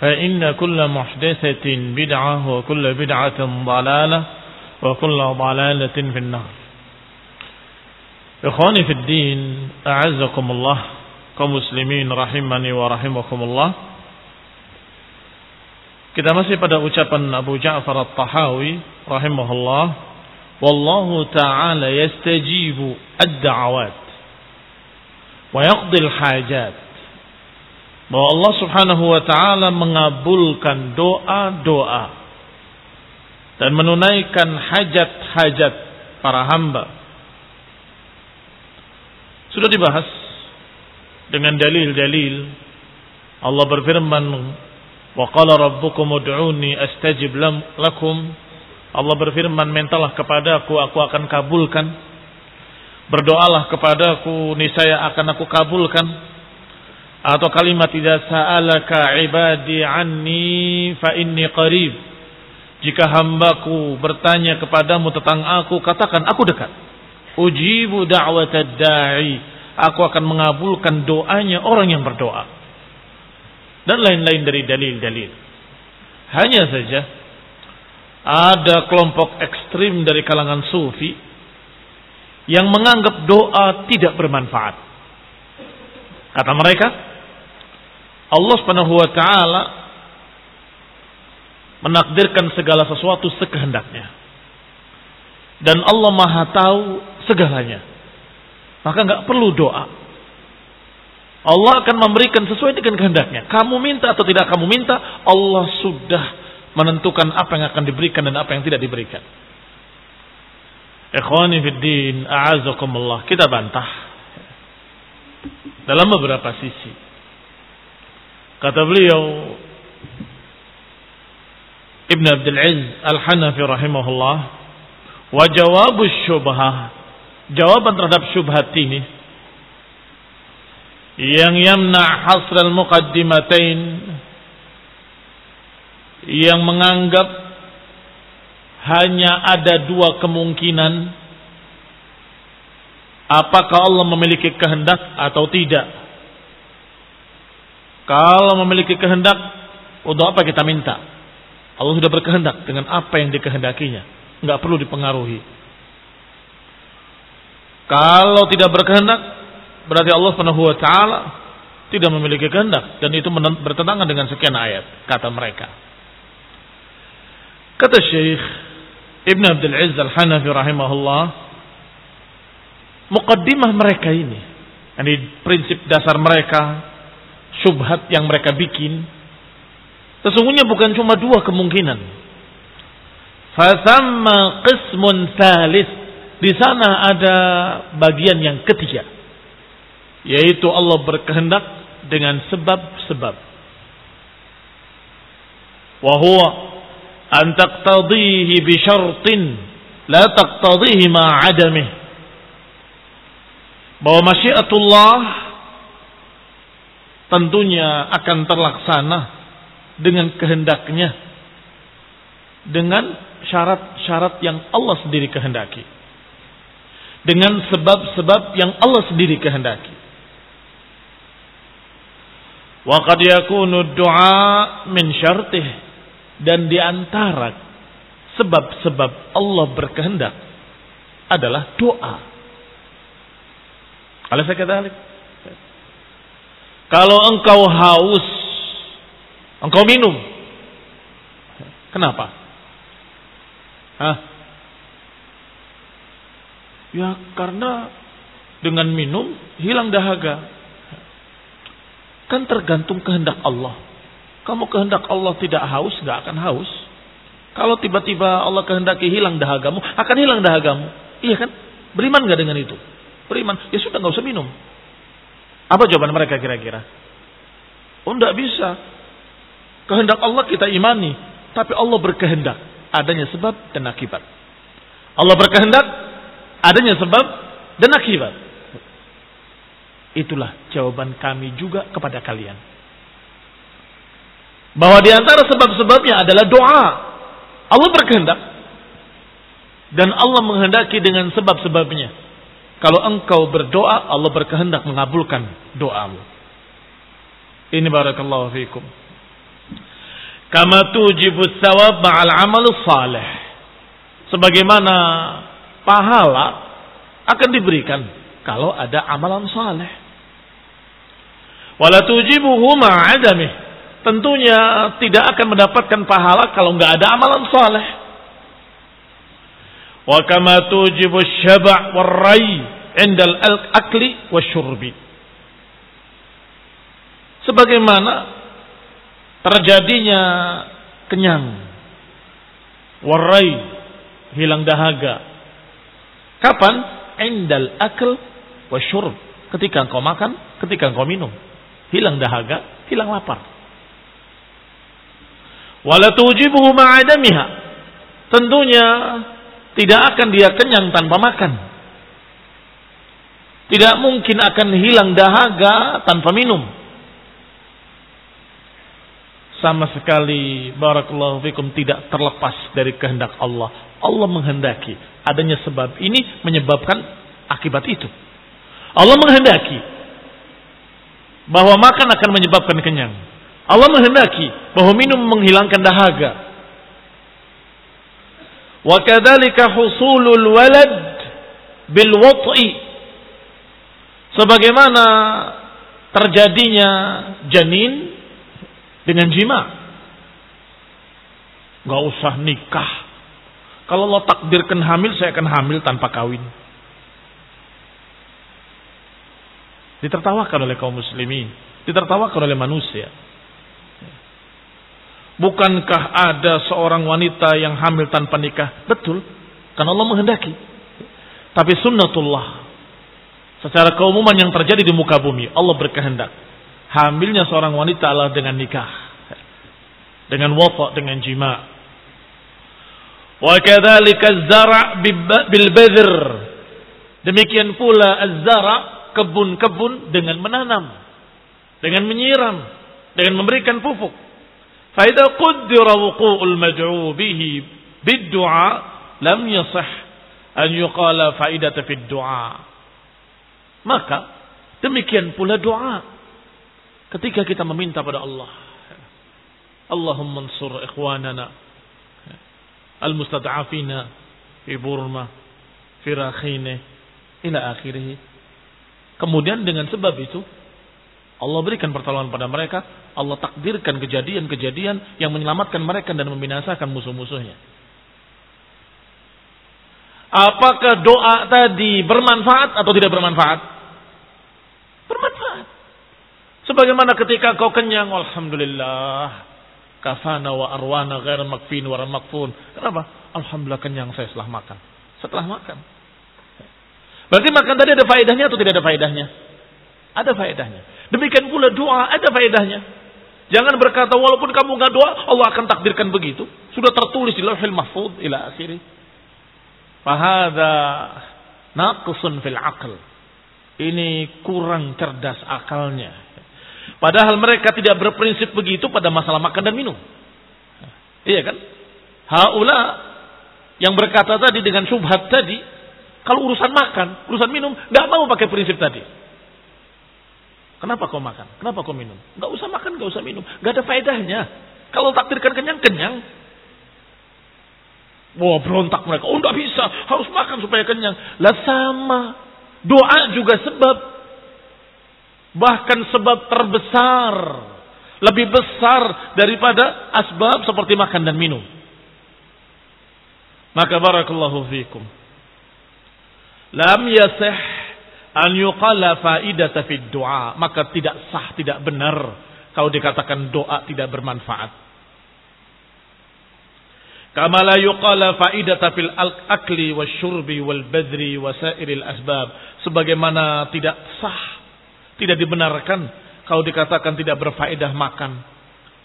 فإن كل محدثة بدعة وكل بدعة ضلالة وكل ضلالة في النار إخواني في الدين أعزكم الله كمسلمين رحمني ورحمكم الله Kita masih pada ucapan Abu Ja'far At-Tahawi rahimahullah, wallahu ta'ala yastajibu ad-da'awat wa yaqdi al-hajat. Bahwa Allah Subhanahu wa taala mengabulkan doa-doa dan menunaikan hajat-hajat para hamba. Sudah dibahas dengan dalil-dalil Allah berfirman Wa qala rabbukum ud'uni astajib lakum. Allah berfirman, "Mintalah kepadaku, aku akan kabulkan." Berdoalah kepadaku, niscaya akan aku kabulkan. Atau kalimat tidak sa'alaka ibadi anni fa inni qarib. Jika hambaku bertanya kepadamu tentang aku, katakan aku dekat. Ujibu da'watad da'i. Aku akan mengabulkan doanya orang yang berdoa dan lain-lain dari dalil-dalil. Hanya saja ada kelompok ekstrim dari kalangan sufi yang menganggap doa tidak bermanfaat. Kata mereka, Allah Subhanahu wa taala menakdirkan segala sesuatu sekehendaknya. Dan Allah Maha tahu segalanya. Maka nggak perlu doa. Allah akan memberikan sesuai dengan kehendaknya. Kamu minta atau tidak kamu minta, Allah sudah menentukan apa yang akan diberikan dan apa yang tidak diberikan. Ikhwani fiddin, a'azakumullah. Kita bantah. Dalam beberapa sisi. Kata beliau, Ibn Abdul Aziz Al-Hanafi rahimahullah, wa jawabu syubhah, jawaban terhadap syubhat ini, yang yamna hasral muqaddimatain yang menganggap hanya ada dua kemungkinan apakah Allah memiliki kehendak atau tidak kalau memiliki kehendak untuk apa kita minta? Allah sudah berkehendak dengan apa yang dikehendakinya. Nggak perlu dipengaruhi. Kalau tidak berkehendak Berarti Allah Subhanahu wa taala tidak memiliki kehendak dan itu bertentangan dengan sekian ayat kata mereka. Kata Syekh Ibn Abdul Aziz Al-Hanafi rahimahullah, mukaddimah mereka ini, ini prinsip dasar mereka, syubhat yang mereka bikin, sesungguhnya bukan cuma dua kemungkinan. Fasamma qismun salis. Di sana ada bagian yang ketiga. Yaitu Allah berkehendak dengan sebab-sebab. Wahuwa an taqtadihi bi syartin la taqtadihi ma'adamih. Bahwa masyiatullah tentunya akan terlaksana dengan kehendaknya dengan syarat-syarat yang Allah sendiri kehendaki dengan sebab-sebab yang Allah sendiri kehendaki wa qad yakunu du'a min syartih dan di antara sebab-sebab Allah berkehendak adalah doa. Kalau saya kata kalau engkau haus, engkau minum. Kenapa? Hah? Ya karena dengan minum hilang dahaga. Kan tergantung kehendak Allah. Kamu kehendak Allah tidak haus, nggak akan haus. Kalau tiba-tiba Allah kehendaki hilang dahagamu, akan hilang dahagamu. Iya kan? Beriman nggak dengan itu? Beriman. Ya sudah nggak usah minum. Apa jawaban mereka kira-kira? Oh tidak bisa. Kehendak Allah kita imani. Tapi Allah berkehendak. Adanya sebab dan akibat. Allah berkehendak. Adanya sebab dan akibat. Itulah jawaban kami juga kepada kalian. Bahwa di antara sebab-sebabnya adalah doa. Allah berkehendak. Dan Allah menghendaki dengan sebab-sebabnya. Kalau engkau berdoa, Allah berkehendak mengabulkan doamu. Ini barakallahu fikum. Kama tujibu sawab ma'al amal salih. Sebagaimana pahala akan diberikan kalau ada amalan saleh. Wala tujibuhu ma'adamih. Tentunya tidak akan mendapatkan pahala kalau nggak ada amalan saleh. Wa kama tujibu syaba' warrai indal akli wasyurbi. Sebagaimana terjadinya kenyang, warai, hilang dahaga. Kapan? Indal akl wasyurb. Ketika engkau makan, ketika engkau minum. Hilang dahaga, hilang lapar. Wala tujibuhu ma'adamiha. Tentunya tidak akan dia kenyang tanpa makan. Tidak mungkin akan hilang dahaga tanpa minum. Sama sekali barakallahu fikum tidak terlepas dari kehendak Allah. Allah menghendaki adanya sebab ini menyebabkan akibat itu. Allah menghendaki bahwa makan akan menyebabkan kenyang. Allah menghendaki bahwa minum menghilangkan dahaga. Wa kadzalika husulul walad bil wat'i. Sebagaimana terjadinya janin dengan jima. Gak usah nikah. Kalau Allah takdirkan hamil, saya akan hamil tanpa kawin. Ditertawakan oleh kaum muslimin. Ditertawakan oleh manusia. Bukankah ada seorang wanita yang hamil tanpa nikah? Betul. Karena Allah menghendaki. Tapi sunnatullah. Secara keumuman yang terjadi di muka bumi. Allah berkehendak. Hamilnya seorang wanita adalah dengan nikah. Dengan wafa, dengan jima. Wa zara bil badr. Demikian pula az-zara kebun-kebun dengan menanam, dengan menyiram, dengan memberikan pupuk. فإذا قدر وقوع المدعو به بالدعاء لم يصح أن يقال فائدة في الدعاء maka demikian pula doa ketika kita meminta pada Allah Allahumma ansur ikhwanana al-mustad'afina fi Burma fi Rakhine ila akhirih kemudian dengan sebab itu Allah berikan pertolongan pada mereka. Allah takdirkan kejadian-kejadian yang menyelamatkan mereka dan membinasakan musuh-musuhnya. Apakah doa tadi bermanfaat atau tidak bermanfaat? Bermanfaat. Sebagaimana ketika kau kenyang, Alhamdulillah. Kafana wa arwana ghair makfin wa makfun. Kenapa? Alhamdulillah kenyang saya setelah makan. Setelah makan. Berarti makan tadi ada faedahnya atau tidak ada faedahnya? Ada faedahnya. Demikian pula doa ada faedahnya. Jangan berkata walaupun kamu nggak doa Allah akan takdirkan begitu. Sudah tertulis di Lauhul Mahfuz ila akhiri. Fahada naqsun fil aql. Ini kurang cerdas akalnya. Padahal mereka tidak berprinsip begitu pada masalah makan dan minum. Iya kan? Haula yang berkata tadi dengan syubhat tadi, kalau urusan makan, urusan minum, nggak mau pakai prinsip tadi. Kenapa kau makan? Kenapa kau minum? Nggak usah makan, nggak usah minum. Nggak ada faedahnya. Kalau takdirkan kenyang, kenyang. Wah berontak mereka. Oh nggak bisa, harus makan supaya kenyang. Lah sama. Doa juga sebab. Bahkan sebab terbesar. Lebih besar daripada asbab seperti makan dan minum. Maka barakallahu fikum. Lam yasih an yuqala faidata fid du'a. Maka tidak sah, tidak benar kalau dikatakan doa tidak bermanfaat. Kama la yuqala faidata fil akli wasyurbi wal badri wasairil asbab. Sebagaimana tidak sah, tidak dibenarkan kalau dikatakan tidak berfaedah makan,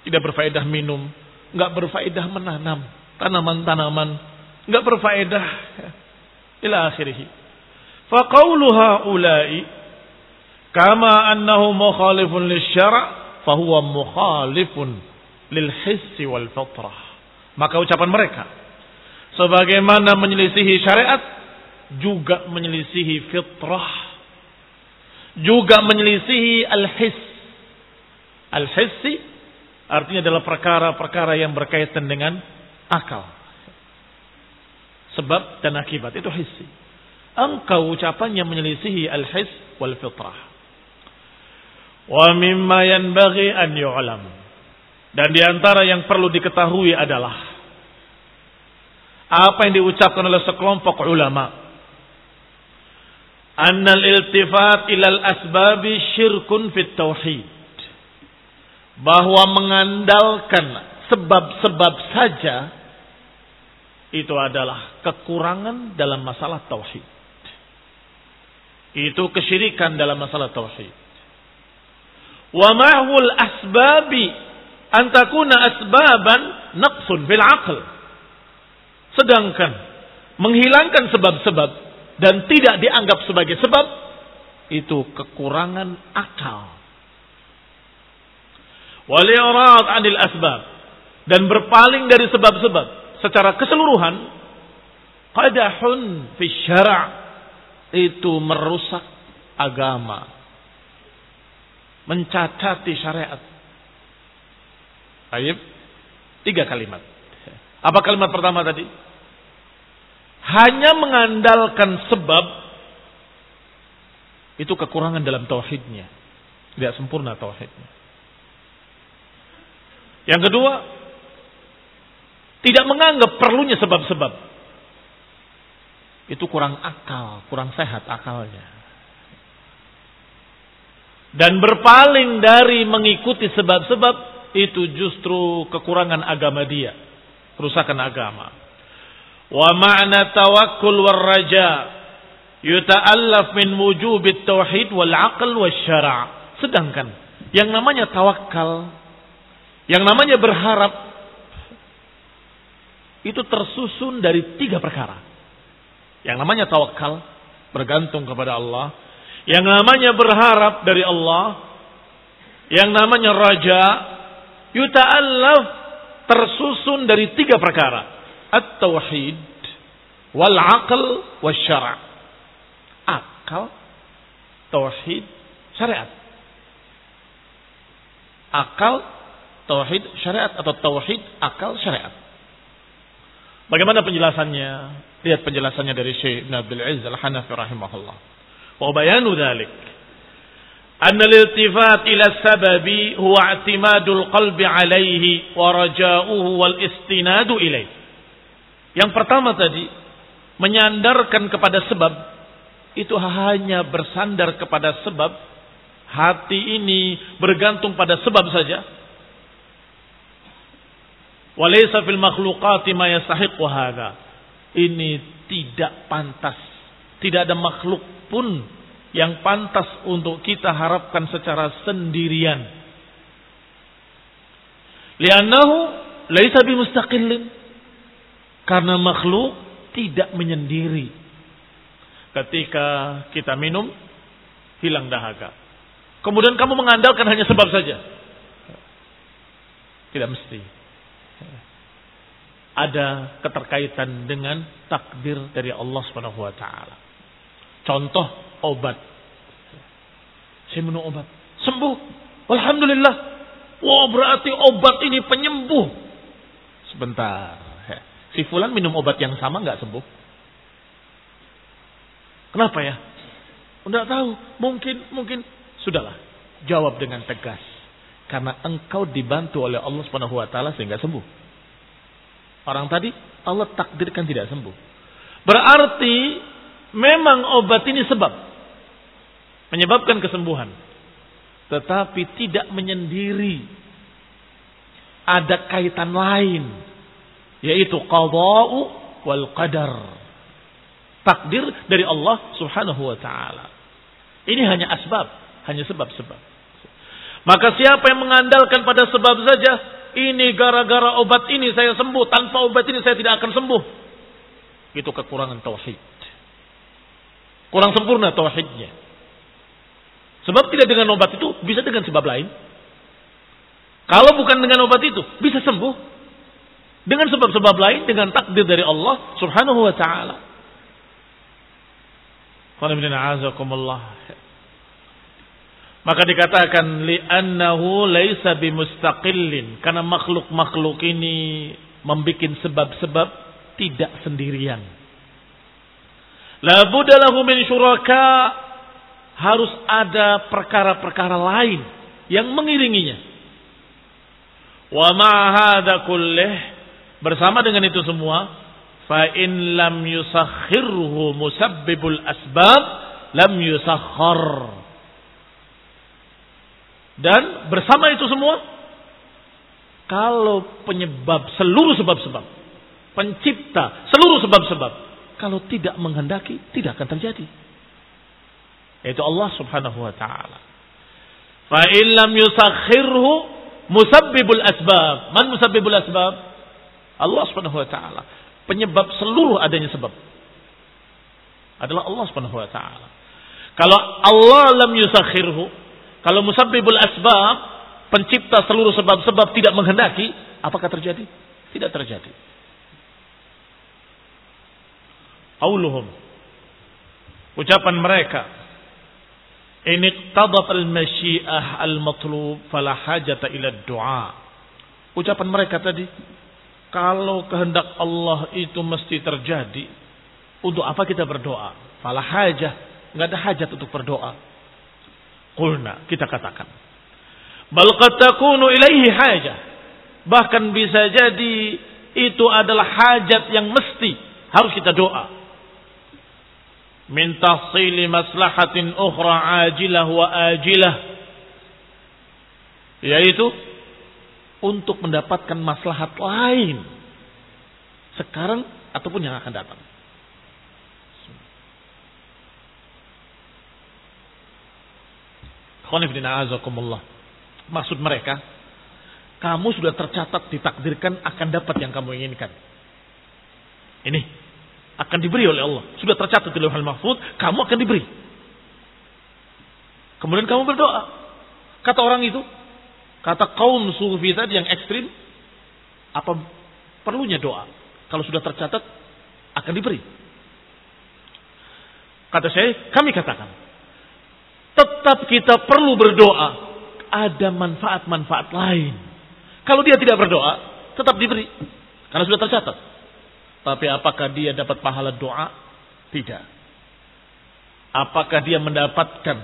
tidak berfaedah minum, nggak berfaedah menanam tanaman-tanaman Enggak berfaedah. Ila akhirih. Faqauluha ulai kama annahu mukhalifun lisyara' fahuwa mukhalifun lil hissi wal fitrah. Maka ucapan mereka sebagaimana menyelisihi syariat juga menyelisihi fitrah juga menyelisihi al-his al-hissi artinya adalah perkara-perkara yang berkaitan dengan akal Sebab dan akibat itu hissi. Engkau ucapannya menyelisihi al-his wal fitrah. Wa mimma yanbaghi an yu'lam. Dan di antara yang perlu diketahui adalah apa yang diucapkan oleh sekelompok ulama. Annal iltifat ilal asbabi syirkun fit tauhid. Bahwa mengandalkan sebab-sebab saja itu adalah kekurangan dalam masalah tauhid. Itu kesyirikan dalam masalah tauhid. Wa ma'hul asbabi an takuna asbaban naqsun fil aql. Sedangkan menghilangkan sebab-sebab dan tidak dianggap sebagai sebab itu kekurangan akal. Wal 'anil asbab dan berpaling dari sebab-sebab secara keseluruhan qadahun fi syara' itu merusak agama. Mencacati syariat. Baik, tiga kalimat. Apa kalimat pertama tadi? Hanya mengandalkan sebab itu kekurangan dalam tauhidnya. Tidak sempurna tauhidnya. Yang kedua tidak menganggap perlunya sebab-sebab. Itu kurang akal, kurang sehat akalnya. Dan berpaling dari mengikuti sebab-sebab itu justru kekurangan agama dia. Kerusakan agama. Wa ma'na tawakkul war raja yuta'allaf min wujubit tauhid wal aql syara'. Sedangkan yang namanya tawakal, yang namanya berharap itu tersusun dari tiga perkara. Yang namanya tawakal, bergantung kepada Allah. Yang namanya berharap dari Allah. Yang namanya raja, yuta'allaf tersusun dari tiga perkara. At-tauhid, wal-aql, wal-syara' Akal, tauhid, syariat. Akal, tauhid, syariat atau tauhid, akal, syariat. Bagaimana penjelasannya? Lihat penjelasannya dari Syekh Ibn Abdul Aziz Al-Hanafi rahimahullah. Wa bayanu dhalik. أن الالتفات إلى السبب هو اعتماد القلب عليه ورجاؤه والاستناد إليه. Yang pertama tadi, menyandarkan kepada sebab, itu hanya bersandar kepada sebab, hati ini bergantung pada sebab saja, Walaysa fil makhluqati ma yastahiqu hadha. Ini tidak pantas. Tidak ada makhluk pun yang pantas untuk kita harapkan secara sendirian. Liannahu laisa bimustaqillin. Karena makhluk tidak menyendiri. Ketika kita minum, hilang dahaga. Kemudian kamu mengandalkan hanya sebab saja. Tidak mesti. Ada keterkaitan dengan takdir dari Allah Subhanahu wa taala. Contoh obat. Saya minum obat, sembuh. Alhamdulillah. Wah, berarti obat ini penyembuh. Sebentar. Si fulan minum obat yang sama nggak sembuh? Kenapa ya? Tidak tahu. Mungkin, mungkin. Sudahlah. Jawab dengan tegas. Karena engkau dibantu oleh Allah Subhanahu wa taala sehingga sembuh. Orang tadi Allah takdirkan tidak sembuh. Berarti memang obat ini sebab menyebabkan kesembuhan. Tetapi tidak menyendiri. Ada kaitan lain. Yaitu qada'u wal qadar takdir dari Allah Subhanahu wa taala. Ini hanya asbab, hanya sebab-sebab. Maka siapa yang mengandalkan pada sebab saja, ini gara-gara obat ini saya sembuh, tanpa obat ini saya tidak akan sembuh. Itu kekurangan tauhid. Kurang sempurna tauhidnya. Sebab tidak dengan obat itu, bisa dengan sebab lain. Kalau bukan dengan obat itu, bisa sembuh. Dengan sebab-sebab lain, dengan takdir dari Allah subhanahu wa ta'ala. Maka dikatakan li'annahu laisa bimustaqillin karena makhluk-makhluk ini membuat sebab-sebab tidak sendirian. La lahu min syuraka harus ada perkara-perkara lain yang mengiringinya. Wa ma hadza kullih bersama dengan itu semua fa in lam yusakhirhu musabbibul asbab lam yusakhar dan bersama itu semua kalau penyebab seluruh sebab-sebab pencipta seluruh sebab-sebab kalau tidak menghendaki tidak akan terjadi. Yaitu Allah Subhanahu wa taala. Fa in lam yusakhirhu musabbibul asbab. Man musabbibul asbab? Allah Subhanahu wa taala. Penyebab seluruh adanya sebab. Adalah Allah Subhanahu wa taala. Kalau Allah lam yusakhirhu, kalau musabbibul asbab, pencipta seluruh sebab-sebab tidak menghendaki, apakah terjadi? Tidak terjadi. Auluhum. Ucapan mereka. Ini tadat al-masyiah al-matlub fala hajata ila du'a. Ucapan mereka tadi kalau kehendak Allah itu mesti terjadi, untuk apa kita berdoa? Fala hajah, nggak ada hajat untuk berdoa. Kulna, kita katakan. Bal takunu ilaihi hajah. Bahkan bisa jadi itu adalah hajat yang mesti harus kita doa. Min tahsili maslahatin ukhra ajilah wa ajilah. Yaitu untuk mendapatkan maslahat lain sekarang ataupun yang akan datang. Maksud mereka, kamu sudah tercatat ditakdirkan akan dapat yang kamu inginkan. Ini akan diberi oleh Allah. Sudah tercatat di lauhul mahfud, kamu akan diberi. Kemudian kamu berdoa. Kata orang itu, Kata kaum sufi tadi yang ekstrim, apa perlunya doa? Kalau sudah tercatat, akan diberi. Kata saya, kami katakan, tetap kita perlu berdoa. Ada manfaat-manfaat lain. Kalau dia tidak berdoa, tetap diberi. Karena sudah tercatat. Tapi apakah dia dapat pahala doa? Tidak. Apakah dia mendapatkan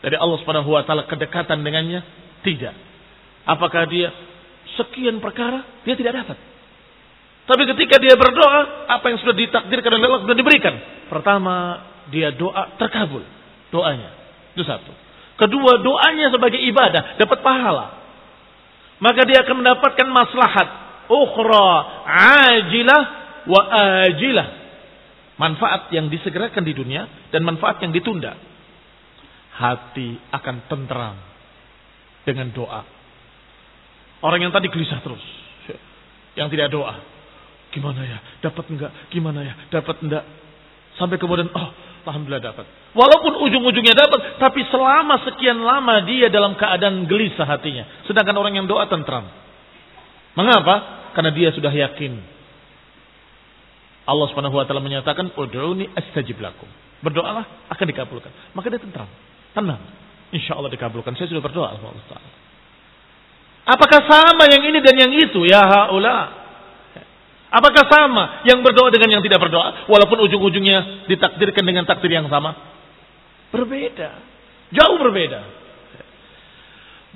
dari Allah Subhanahu wa taala kedekatan dengannya? Tidak. Apakah dia sekian perkara? Dia tidak dapat. Tapi ketika dia berdoa, apa yang sudah ditakdirkan oleh Allah sudah diberikan. Pertama, dia doa terkabul. Doanya. Itu satu. Kedua, doanya sebagai ibadah. Dapat pahala. Maka dia akan mendapatkan maslahat. ukhra ajilah wa ajilah. Manfaat yang disegerakan di dunia dan manfaat yang ditunda. Hati akan tentram dengan doa. Orang yang tadi gelisah terus. Yang tidak doa. Gimana ya? Dapat enggak? Gimana ya? Dapat enggak? Sampai kemudian, oh, alhamdulillah dapat. Walaupun ujung-ujungnya dapat, tapi selama sekian lama dia dalam keadaan gelisah hatinya. Sedangkan orang yang doa tentram. Mengapa? Karena dia sudah yakin. Allah Subhanahu wa taala menyatakan, "Ud'uni astajib lakum." Berdoalah akan dikabulkan. Maka dia tentram, tenang. Insya Allah dikabulkan. Saya sudah berdoa Allah. Apakah sama yang ini dan yang itu? Ya haula. Apakah sama yang berdoa dengan yang tidak berdoa? Walaupun ujung-ujungnya ditakdirkan dengan takdir yang sama. Berbeda. Jauh berbeda.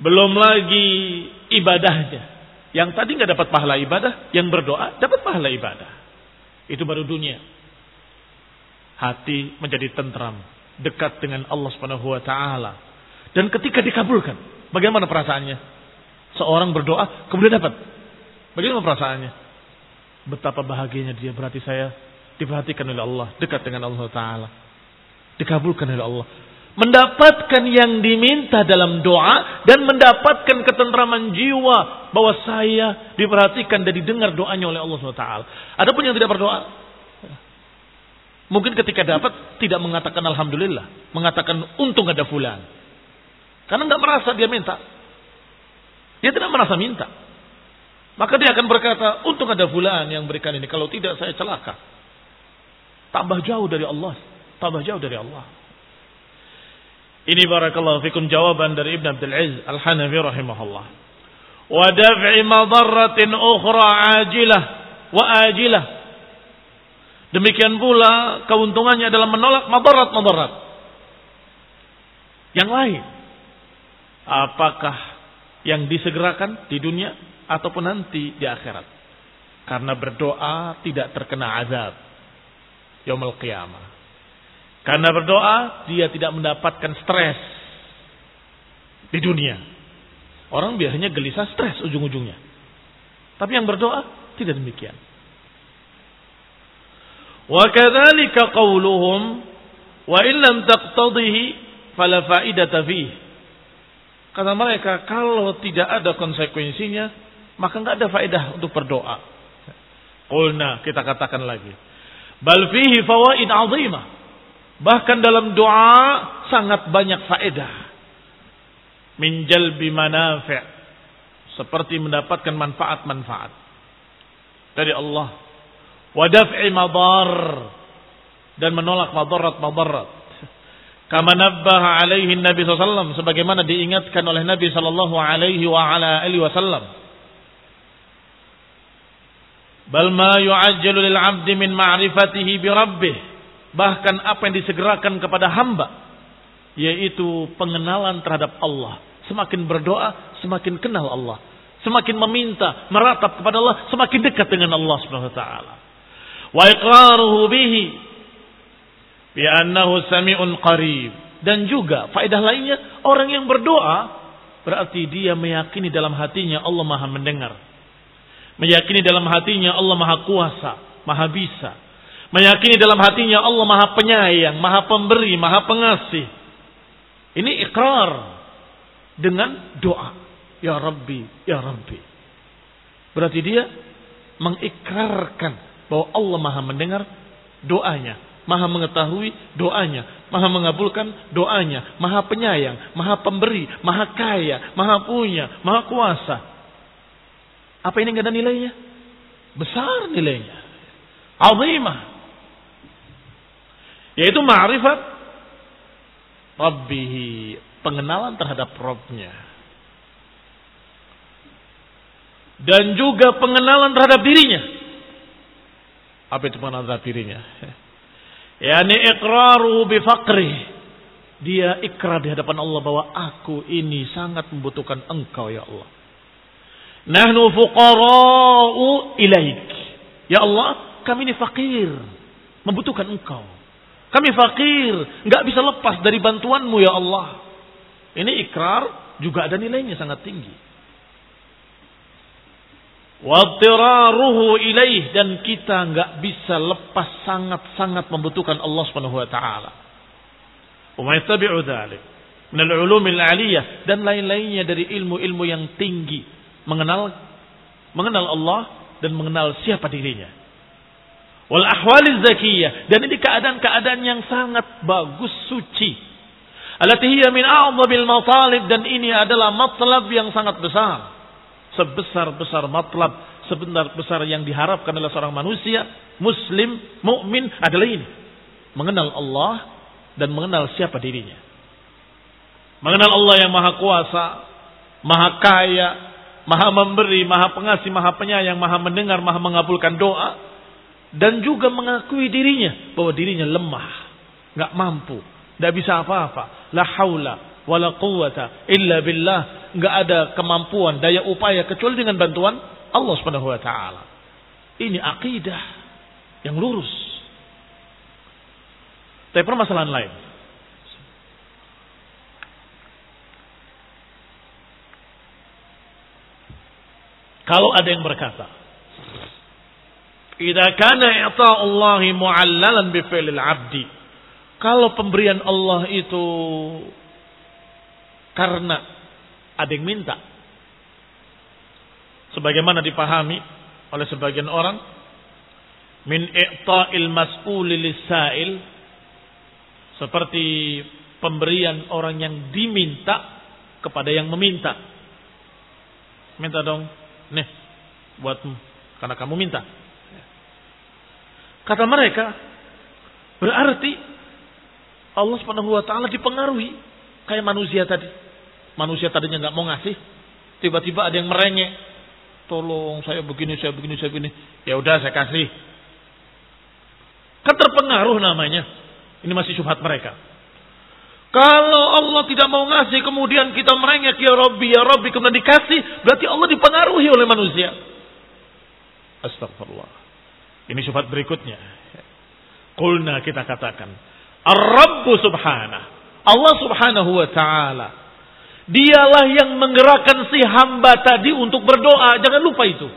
Belum lagi ibadahnya. Yang tadi nggak dapat pahala ibadah, yang berdoa dapat pahala ibadah. Itu baru dunia. Hati menjadi tentram, dekat dengan Allah Subhanahu wa taala. Dan ketika dikabulkan, bagaimana perasaannya? Seorang berdoa kemudian dapat. Bagaimana perasaannya? Betapa bahagianya dia berarti saya diperhatikan oleh Allah, dekat dengan Allah Taala. Dikabulkan oleh Allah. Mendapatkan yang diminta dalam doa dan mendapatkan ketentraman jiwa bahwa saya diperhatikan dan didengar doanya oleh Allah SWT. Adapun yang tidak berdoa, mungkin ketika dapat tidak mengatakan alhamdulillah, mengatakan untung ada fulan. Karena nggak merasa dia minta. Dia tidak merasa minta. Maka dia akan berkata, untung ada fulan yang berikan ini. Kalau tidak saya celaka. Tambah jauh dari Allah. Tambah jauh dari Allah. Ini barakallahu fikum jawaban dari Ibn Abdul Aziz Al-Hanafi rahimahullah. Wa daf'i madarratin ukhra ajilah wa ajilah. Demikian pula keuntungannya adalah menolak madarat-madarat. Yang lain. Apakah yang disegerakan di dunia ataupun nanti di akhirat. Karena berdoa tidak terkena azab. Yaumul qiyamah. Karena berdoa dia tidak mendapatkan stres di dunia. Orang biasanya gelisah stres ujung-ujungnya. Tapi yang berdoa tidak demikian. Wa kadzalika qauluhum wa fala faidata fihi. Kata mereka kalau tidak ada konsekuensinya maka nggak ada faedah untuk berdoa. Qulna kita katakan lagi. Bal fihi fawaid azimah. Bahkan dalam doa sangat banyak faedah. Min jalbi manafi' seperti mendapatkan manfaat-manfaat dari Allah. Wa daf'i madar dan menolak madarat-madarat. Kama nabbaha alaihi Nabi SAW sebagaimana diingatkan oleh Nabi sallallahu alaihi wa ala alihi wasallam Bal ma yu'ajjalu lil 'abdi min ma'rifatihi bi rabbih. Bahkan apa yang disegerakan kepada hamba yaitu pengenalan terhadap Allah. Semakin berdoa, semakin kenal Allah. Semakin meminta, meratap kepada Allah, semakin dekat dengan Allah Subhanahu wa taala. Wa iqraruhu bihi bi annahu sami'un qarib. Dan juga faedah lainnya, orang yang berdoa berarti dia meyakini dalam hatinya Allah Maha mendengar Meyakini dalam hatinya Allah maha kuasa, maha bisa. Meyakini dalam hatinya Allah maha penyayang, maha pemberi, maha pengasih. Ini ikrar dengan doa. Ya Rabbi, Ya Rabbi. Berarti dia mengikrarkan bahwa Allah maha mendengar doanya. Maha mengetahui doanya, maha mengabulkan doanya, maha penyayang, maha pemberi, maha kaya, maha punya, maha kuasa. Apa ini nggak ada nilainya? Besar nilainya. Azimah. Yaitu ma'rifat Rabbihi. Pengenalan terhadap Rabbnya. Dan juga pengenalan terhadap dirinya. Apa itu pengenalan terhadap dirinya? Yani iqraru bifaqri. Dia ikrar di hadapan Allah bahwa aku ini sangat membutuhkan engkau ya Allah. Nahnu fuqara'u ilaik. Ya Allah, kami ini fakir. Membutuhkan engkau. Kami fakir. Nggak bisa lepas dari bantuanmu ya Allah. Ini ikrar juga ada nilainya sangat tinggi. Wattiraruhu ilaih dan kita nggak bisa lepas sangat-sangat membutuhkan Allah Subhanahu wa taala. Wa yattabi'u dzalik min al-ulumil aliyah dan lain-lainnya dari ilmu-ilmu yang tinggi mengenal mengenal Allah dan mengenal siapa dirinya. Wal ahwaliz zakiyah dan ini keadaan-keadaan yang sangat bagus suci. Allati hiya min a'dhamil matalib dan ini adalah matlab yang sangat besar sebesar-besar matlab, sebesar-besar yang diharapkan oleh seorang manusia, muslim, mukmin adalah ini. Mengenal Allah dan mengenal siapa dirinya. Mengenal Allah yang maha kuasa, maha kaya, maha memberi, maha pengasih, maha penyayang, maha mendengar, maha mengabulkan doa. Dan juga mengakui dirinya bahwa dirinya lemah, nggak mampu, nggak bisa apa-apa. La haula wala quwata illa billah nggak ada kemampuan, daya upaya kecuali dengan bantuan Allah Subhanahu wa taala. Ini akidah yang lurus. Tapi permasalahan lain. Kalau ada yang berkata, "Idza kana i'ta'ullahi mu'allalan bi fi'lil 'abdi." Kalau pemberian Allah itu karena ada yang minta. Sebagaimana dipahami oleh sebagian orang min i'ta'il mas'uli lisail seperti pemberian orang yang diminta kepada yang meminta. Minta dong, nih buatmu karena kamu minta. Kata mereka, berarti Allah Subhanahu wa taala dipengaruhi kayak manusia tadi. Manusia tadinya nggak mau ngasih, tiba-tiba ada yang merengek. Tolong saya begini, saya begini, saya begini. Ya udah saya kasih. Kan terpengaruh namanya. Ini masih syubhat mereka. Kalau Allah tidak mau ngasih, kemudian kita merengek, ya Rabbi, ya Rabbi, kemudian dikasih, berarti Allah dipengaruhi oleh manusia. Astagfirullah. Ini syubhat berikutnya. Kulna kita katakan. Ar-Rabbu subhanah. Allah subhanahu wa ta'ala Dialah yang menggerakkan si hamba tadi untuk berdoa. Jangan lupa itu.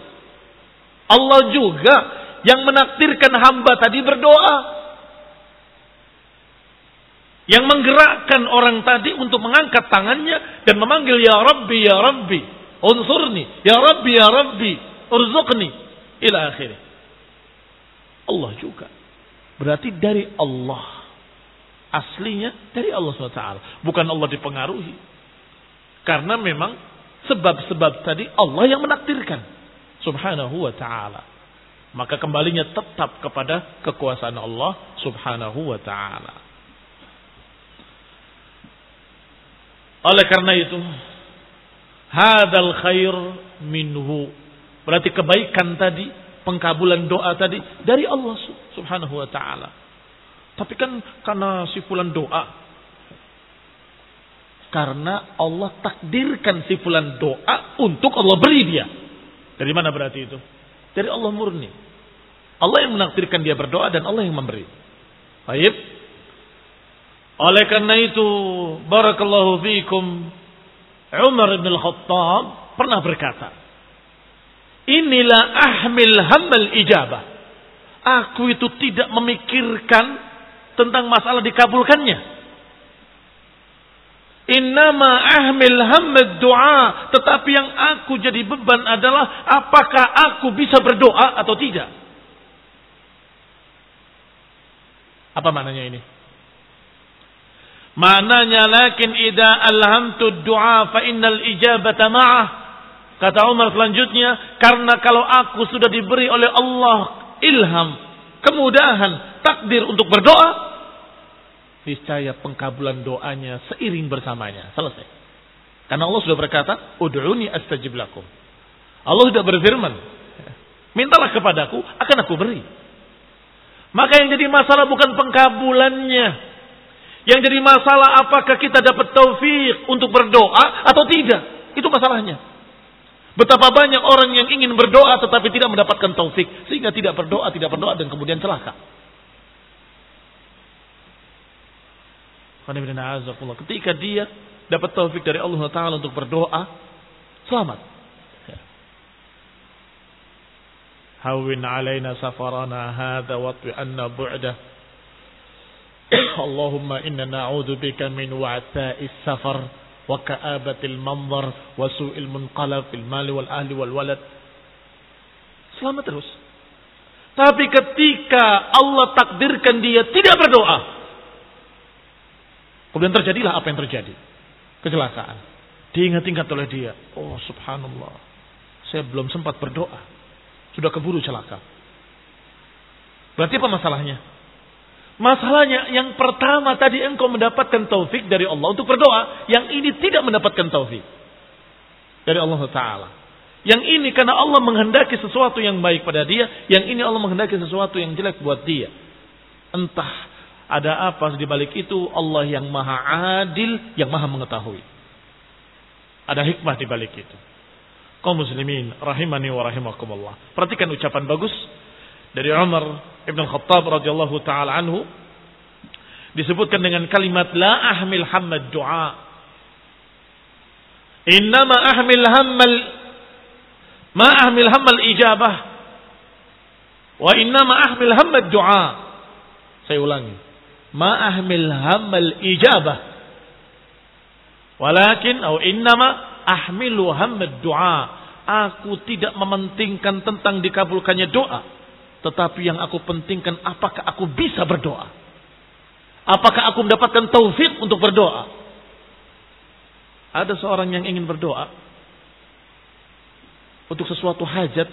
Allah juga yang menakdirkan hamba tadi berdoa. Yang menggerakkan orang tadi untuk mengangkat tangannya dan memanggil Ya Rabbi, Ya Rabbi. Unsurni, Ya Rabbi, Ya Rabbi. Urzuqni. Ila akhirnya. Allah juga. Berarti dari Allah. Aslinya dari Allah SWT. Bukan Allah dipengaruhi. Karena memang sebab-sebab tadi Allah yang menakdirkan. Subhanahu wa ta'ala. Maka kembalinya tetap kepada kekuasaan Allah subhanahu wa ta'ala. Oleh karena itu, hadal khair minhu. Berarti kebaikan tadi, pengkabulan doa tadi dari Allah subhanahu wa ta'ala. Tapi kan karena si fulan doa, karena Allah takdirkan si fulan doa untuk Allah beri dia. Dari mana berarti itu? Dari Allah murni. Allah yang menakdirkan dia berdoa dan Allah yang memberi. Baik. Oleh karena itu, barakallahu fiikum Umar bin Al-Khattab pernah berkata, Inilah ahmil hamal ijabah. Aku itu tidak memikirkan tentang masalah dikabulkannya. Innama ahmil hammad doa. Tetapi yang aku jadi beban adalah apakah aku bisa berdoa atau tidak. Apa maknanya ini? Maknanya lakin ida alhamtu doa fa innal ijabata ma'ah. Kata Umar selanjutnya, karena kalau aku sudah diberi oleh Allah ilham, kemudahan, takdir untuk berdoa, niscaya pengkabulan doanya seiring bersamanya. Selesai. Karena Allah sudah berkata, Udu'uni astajib lakum. Allah sudah berfirman, mintalah kepadaku, akan aku beri. Maka yang jadi masalah bukan pengkabulannya. Yang jadi masalah apakah kita dapat taufik untuk berdoa atau tidak. Itu masalahnya. Betapa banyak orang yang ingin berdoa tetapi tidak mendapatkan taufik. Sehingga tidak berdoa, tidak berdoa dan kemudian celaka. Ketika dia dapat taufik dari Allah Ta'ala untuk berdoa, selamat. Hawin alaina safarana hadha watwi anna bu'dah Allahumma inna na'udhu bika min wa'tha'is safar wa ka'abatil manzar wa su'il munqalab fil mali wal ahli wal walad. Selamat terus. Tapi ketika Allah takdirkan dia tidak berdoa. Kemudian terjadilah apa yang terjadi. Kecelakaan. Diingat-ingat oleh dia. Oh subhanallah. Saya belum sempat berdoa. Sudah keburu celaka. Berarti apa masalahnya? Masalahnya yang pertama tadi engkau mendapatkan taufik dari Allah untuk berdoa. Yang ini tidak mendapatkan taufik. Dari Allah Ta'ala. Yang ini karena Allah menghendaki sesuatu yang baik pada dia. Yang ini Allah menghendaki sesuatu yang jelek buat dia. Entah ada apa di balik itu Allah yang maha adil, yang maha mengetahui. Ada hikmah di balik itu. Kaum muslimin rahimani wa rahimakumullah. Perhatikan ucapan bagus dari Umar Ibn Khattab radhiyallahu taala anhu disebutkan dengan kalimat la ahmil hammad du'a. Innama ahmil hammal ma ahmil hammal ijabah wa innama ahmil hammad du'a. Saya ulangi. Ma ahmil hammal ijabah. Walakin atau innama ahmilu hammad du'a. Aku tidak mementingkan tentang dikabulkannya doa tetapi yang aku pentingkan apakah aku bisa berdoa. Apakah aku mendapatkan taufik untuk berdoa. Ada seorang yang ingin berdoa. Untuk sesuatu hajat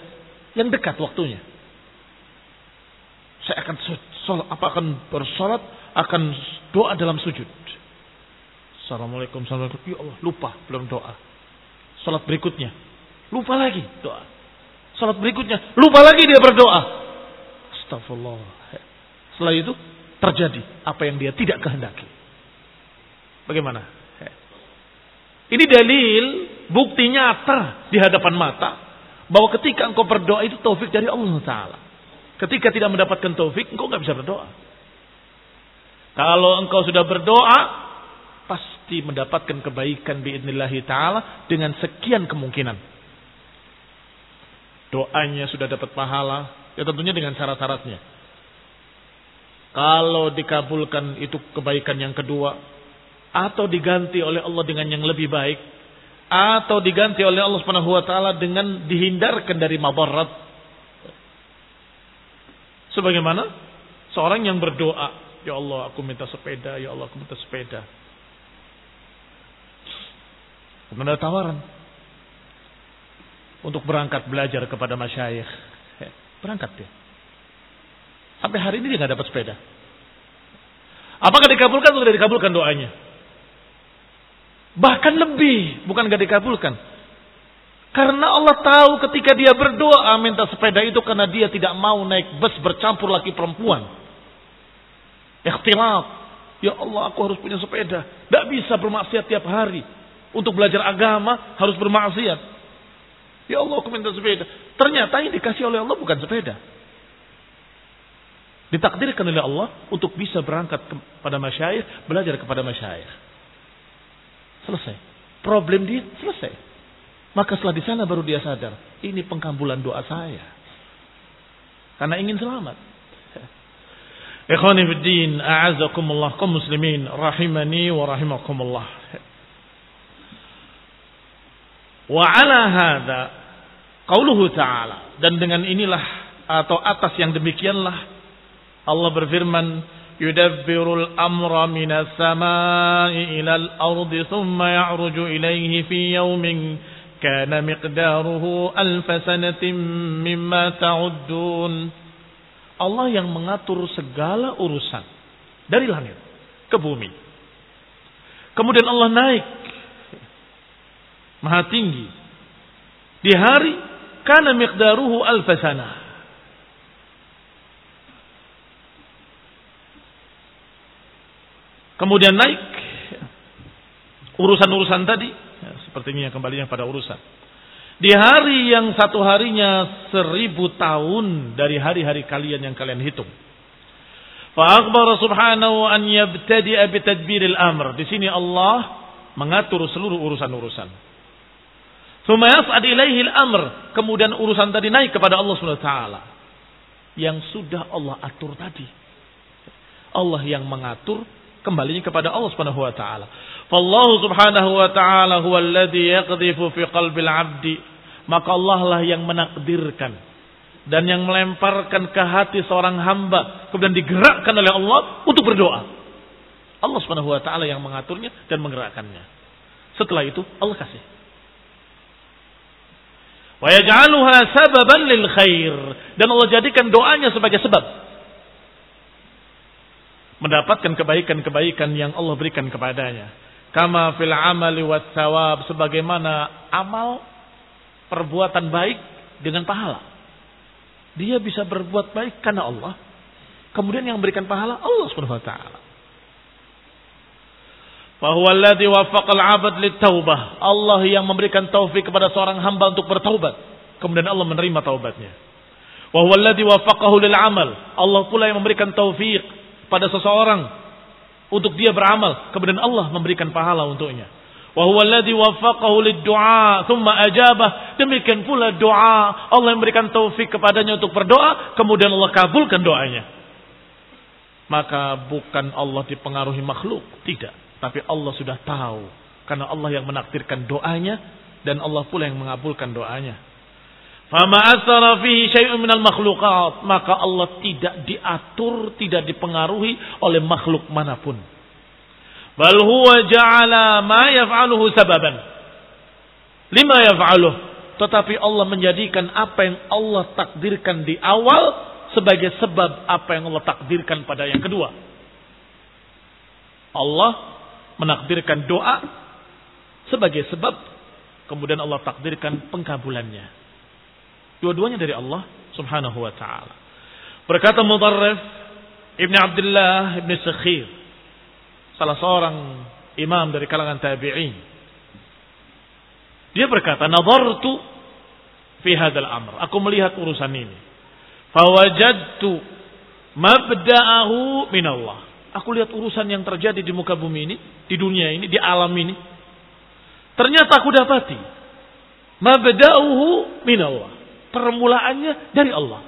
yang dekat waktunya. Saya akan sholat, apa akan bersolat, akan doa dalam sujud. Assalamualaikum, Assalamualaikum. Ya Allah, lupa, belum doa. Salat berikutnya, lupa lagi doa. Salat berikutnya, lupa lagi dia berdoa. Astagfirullah. Setelah itu terjadi apa yang dia tidak kehendaki. Bagaimana? Ini dalil bukti nyata di hadapan mata bahwa ketika engkau berdoa itu taufik dari Allah Taala. Ketika tidak mendapatkan taufik, engkau nggak bisa berdoa. Kalau engkau sudah berdoa, pasti mendapatkan kebaikan biidnillahi ta'ala dengan sekian kemungkinan. Doanya sudah dapat pahala, Ya tentunya dengan syarat-syaratnya. Kalau dikabulkan itu kebaikan yang kedua. Atau diganti oleh Allah dengan yang lebih baik. Atau diganti oleh Allah Subhanahu wa taala dengan dihindarkan dari mabarat. Sebagaimana seorang yang berdoa, "Ya Allah, aku minta sepeda, ya Allah, aku minta sepeda." Kemudian tawaran untuk berangkat belajar kepada masyayikh. Berangkat dia. Sampai hari ini dia nggak dapat sepeda. Apakah dikabulkan atau tidak dikabulkan doanya? Bahkan lebih, bukan gak dikabulkan. Karena Allah tahu ketika dia berdoa minta sepeda itu karena dia tidak mau naik bus bercampur laki perempuan. Ikhtilaf. Ya Allah aku harus punya sepeda. Tidak bisa bermaksiat tiap hari. Untuk belajar agama harus bermaksiat. Ya Allah aku minta sepeda. Ternyata yang dikasih oleh Allah bukan sepeda. Ditakdirkan oleh Allah untuk bisa berangkat kepada masyayikh, belajar kepada masyayikh. Selesai. Problem dia selesai. Maka setelah di sana baru dia sadar, ini pengkambulan doa saya. Karena ingin selamat. Ikhwani fiddin, a'azakumullah kaum muslimin rahimani wa rahimakumullah. Wa ala hadha qauluhu ta'ala. Dan dengan inilah atau atas yang demikianlah Allah berfirman yudabbirul amra minas samai ilal ardi thumma ya'ruju ilaihi fi yawmin kana miqdaruhu alf sanatin mimma ta'uddun. Allah yang mengatur segala urusan dari langit ke bumi. Kemudian Allah naik maha tinggi. Di hari karena miqdaruhu alfasana. Kemudian naik urusan-urusan tadi, ya, sepertinya kembalinya pada urusan. Di hari yang satu harinya seribu tahun dari hari-hari kalian yang kalian hitung. Fa'akbar subhanahu an yabtadi'a bitadbiril amr. Di sini Allah mengatur seluruh urusan-urusan. Tsumma yas'ad ilaihi al-amr. Kemudian urusan tadi naik kepada Allah taala. Yang sudah Allah atur tadi. Allah yang mengatur kembalinya kepada Allah Subhanahu wa taala. Fallahu subhanahu wa ta'ala huwa alladhi yaqdhifu fi qalbil 'abdi. Maka Allah lah yang menakdirkan dan yang melemparkan ke hati seorang hamba kemudian digerakkan oleh Allah untuk berdoa. Allah Subhanahu wa taala yang mengaturnya dan menggerakkannya. Setelah itu Allah kasih. Wa yaj'aluha sababan lil khair dan Allah jadikan doanya sebagai sebab mendapatkan kebaikan-kebaikan yang Allah berikan kepadanya. Kama fil amali wat sebagaimana amal perbuatan baik dengan pahala. Dia bisa berbuat baik karena Allah. Kemudian yang memberikan pahala Allah Subhanahu wa taala. Fahuwa alladhi wafaqal 'abd taubah. Allah yang memberikan taufik kepada seorang hamba untuk bertaubat. Kemudian Allah menerima taubatnya. Wa huwa alladhi wafaqahu 'amal. Allah pula yang memberikan taufik pada seseorang untuk dia beramal, kemudian Allah memberikan pahala untuknya. Wa huwa alladhi wafaqahu lid du'a thumma ajabah. Demikian pula doa, Allah yang memberikan taufik kepadanya untuk berdoa, kemudian Allah kabulkan doanya. Maka bukan Allah dipengaruhi makhluk, tidak tapi Allah sudah tahu. Karena Allah yang menakdirkan doanya. Dan Allah pula yang mengabulkan doanya. Fama asara fihi syai'un minal makhlukat. Maka Allah tidak diatur, tidak dipengaruhi oleh makhluk mana pun. Bal huwa ja'ala ma yaf'aluhu sababan. Lima yaf'aluh. Tetapi Allah menjadikan apa yang Allah takdirkan di awal sebagai sebab apa yang Allah takdirkan pada yang kedua. Allah menakdirkan doa sebagai sebab kemudian Allah takdirkan pengkabulannya. Dua-duanya dari Allah Subhanahu wa taala. Berkata Mudarrif Ibn Abdullah Ibn Sakhir salah seorang imam dari kalangan tabi'in. Dia berkata, "Nadartu fi hadzal amr." Aku melihat urusan ini. Fawajadtu mabda'ahu min Allah. Aku lihat urusan yang terjadi di muka bumi ini, di dunia ini, di alam ini. Ternyata aku dapati. Mabda'uhu minallah. Permulaannya dari Allah.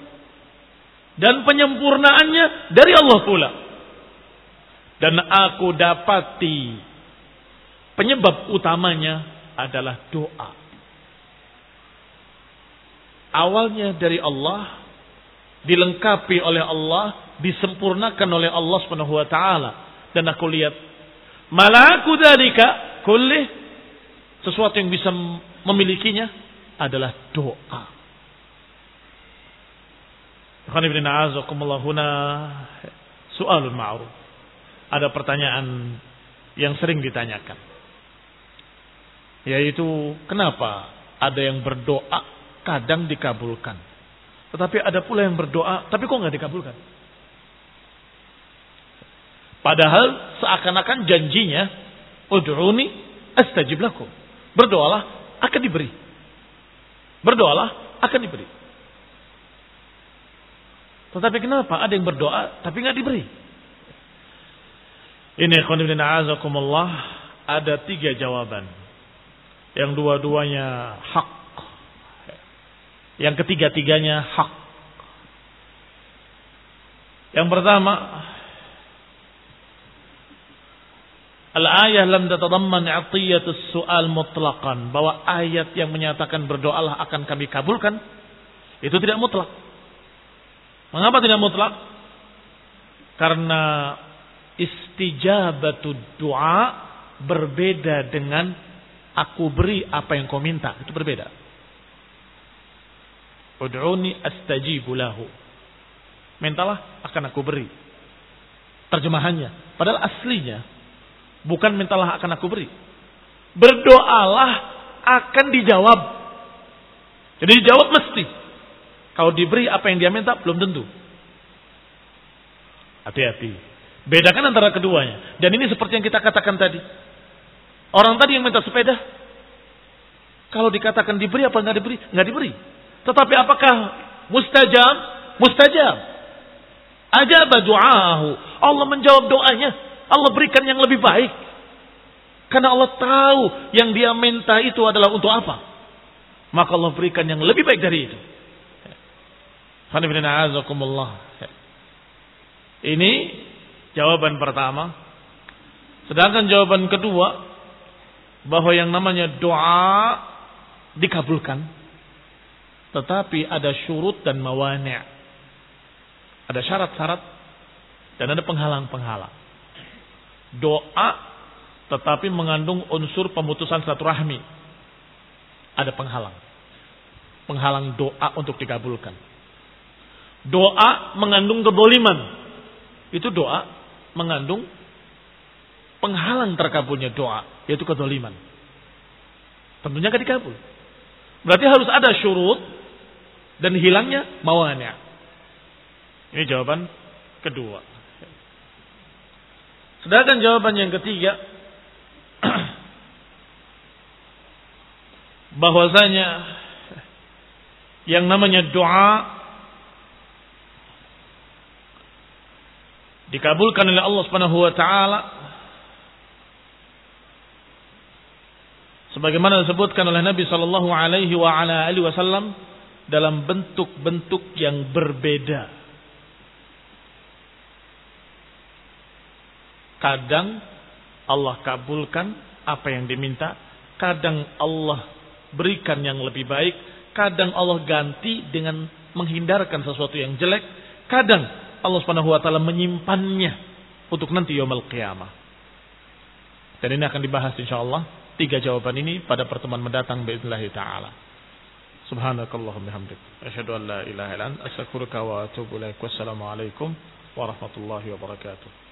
Dan penyempurnaannya dari Allah pula. Dan aku dapati penyebab utamanya adalah doa. Awalnya dari Allah, dilengkapi oleh Allah, disempurnakan oleh Allah Subhanahu dan aku lihat malaku dalika kulli sesuatu yang bisa memilikinya adalah doa. Soalun ma'ruf. Ada pertanyaan yang sering ditanyakan. Yaitu kenapa ada yang berdoa kadang dikabulkan. Tetapi ada pula yang berdoa tapi kok nggak dikabulkan. Padahal seakan-akan janjinya, Ud'uni astajib lakum. Berdoalah akan diberi. Berdoalah akan diberi. Tetapi kenapa ada yang berdoa tapi nggak diberi? Ini khonibina azakumullah ada tiga jawaban. Yang dua-duanya hak. Yang ketiga-tiganya hak. Yang pertama, Al-ayah lam tatadamman atiyatus su'al mutlaqan. Bahwa ayat yang menyatakan berdoalah akan kami kabulkan. Itu tidak mutlak. Mengapa tidak mutlak? Karena istijabatu doa berbeda dengan aku beri apa yang kau minta. Itu berbeda. Ud'uni astajibu lahu. Mintalah akan aku beri. Terjemahannya. Padahal aslinya Bukan mintalah akan aku beri. Berdoalah akan dijawab. Jadi dijawab mesti. Kalau diberi apa yang dia minta belum tentu. Hati-hati. Bedakan antara keduanya. Dan ini seperti yang kita katakan tadi. Orang tadi yang minta sepeda. Kalau dikatakan diberi apa nggak diberi? Nggak diberi. Tetapi apakah mustajab? Mustajab. Ajab du'ahu. Allah menjawab doanya. Allah berikan yang lebih baik. Karena Allah tahu yang dia minta itu adalah untuk apa. maka Allah berikan yang lebih baik dari itu. Ini jawaban pertama. Sedangkan jawaban kedua bahwa yang namanya doa dikabulkan tetapi ada syurut dan mawani' ada syarat-syarat dan ada penghalang-penghalang doa tetapi mengandung unsur pemutusan silaturahmi. Ada penghalang. Penghalang doa untuk dikabulkan. Doa mengandung keboliman. Itu doa mengandung penghalang terkabulnya doa yaitu kedoliman tentunya akan dikabul. Berarti harus ada syurut dan hilangnya mawanya. Ini jawaban kedua. Sedangkan jawaban yang ketiga bahwasanya yang namanya doa dikabulkan oleh Allah Subhanahu wa taala sebagaimana disebutkan oleh Nabi Shallallahu Alaihi Wasallam dalam bentuk-bentuk yang berbeda. Kadang Allah kabulkan apa yang diminta, kadang Allah berikan yang lebih baik, kadang Allah ganti dengan menghindarkan sesuatu yang jelek, kadang Allah Subhanahu wa taala menyimpannya untuk nanti yaumul qiyamah. Dan ini akan dibahas insyaallah tiga jawaban ini pada pertemuan mendatang bismillah taala. Subhanakallahumma hamdik. Asyhadu an la ilaha illa anta astaghfiruka wa atubu ilaik. Wassalamualaikum warahmatullahi wabarakatuh.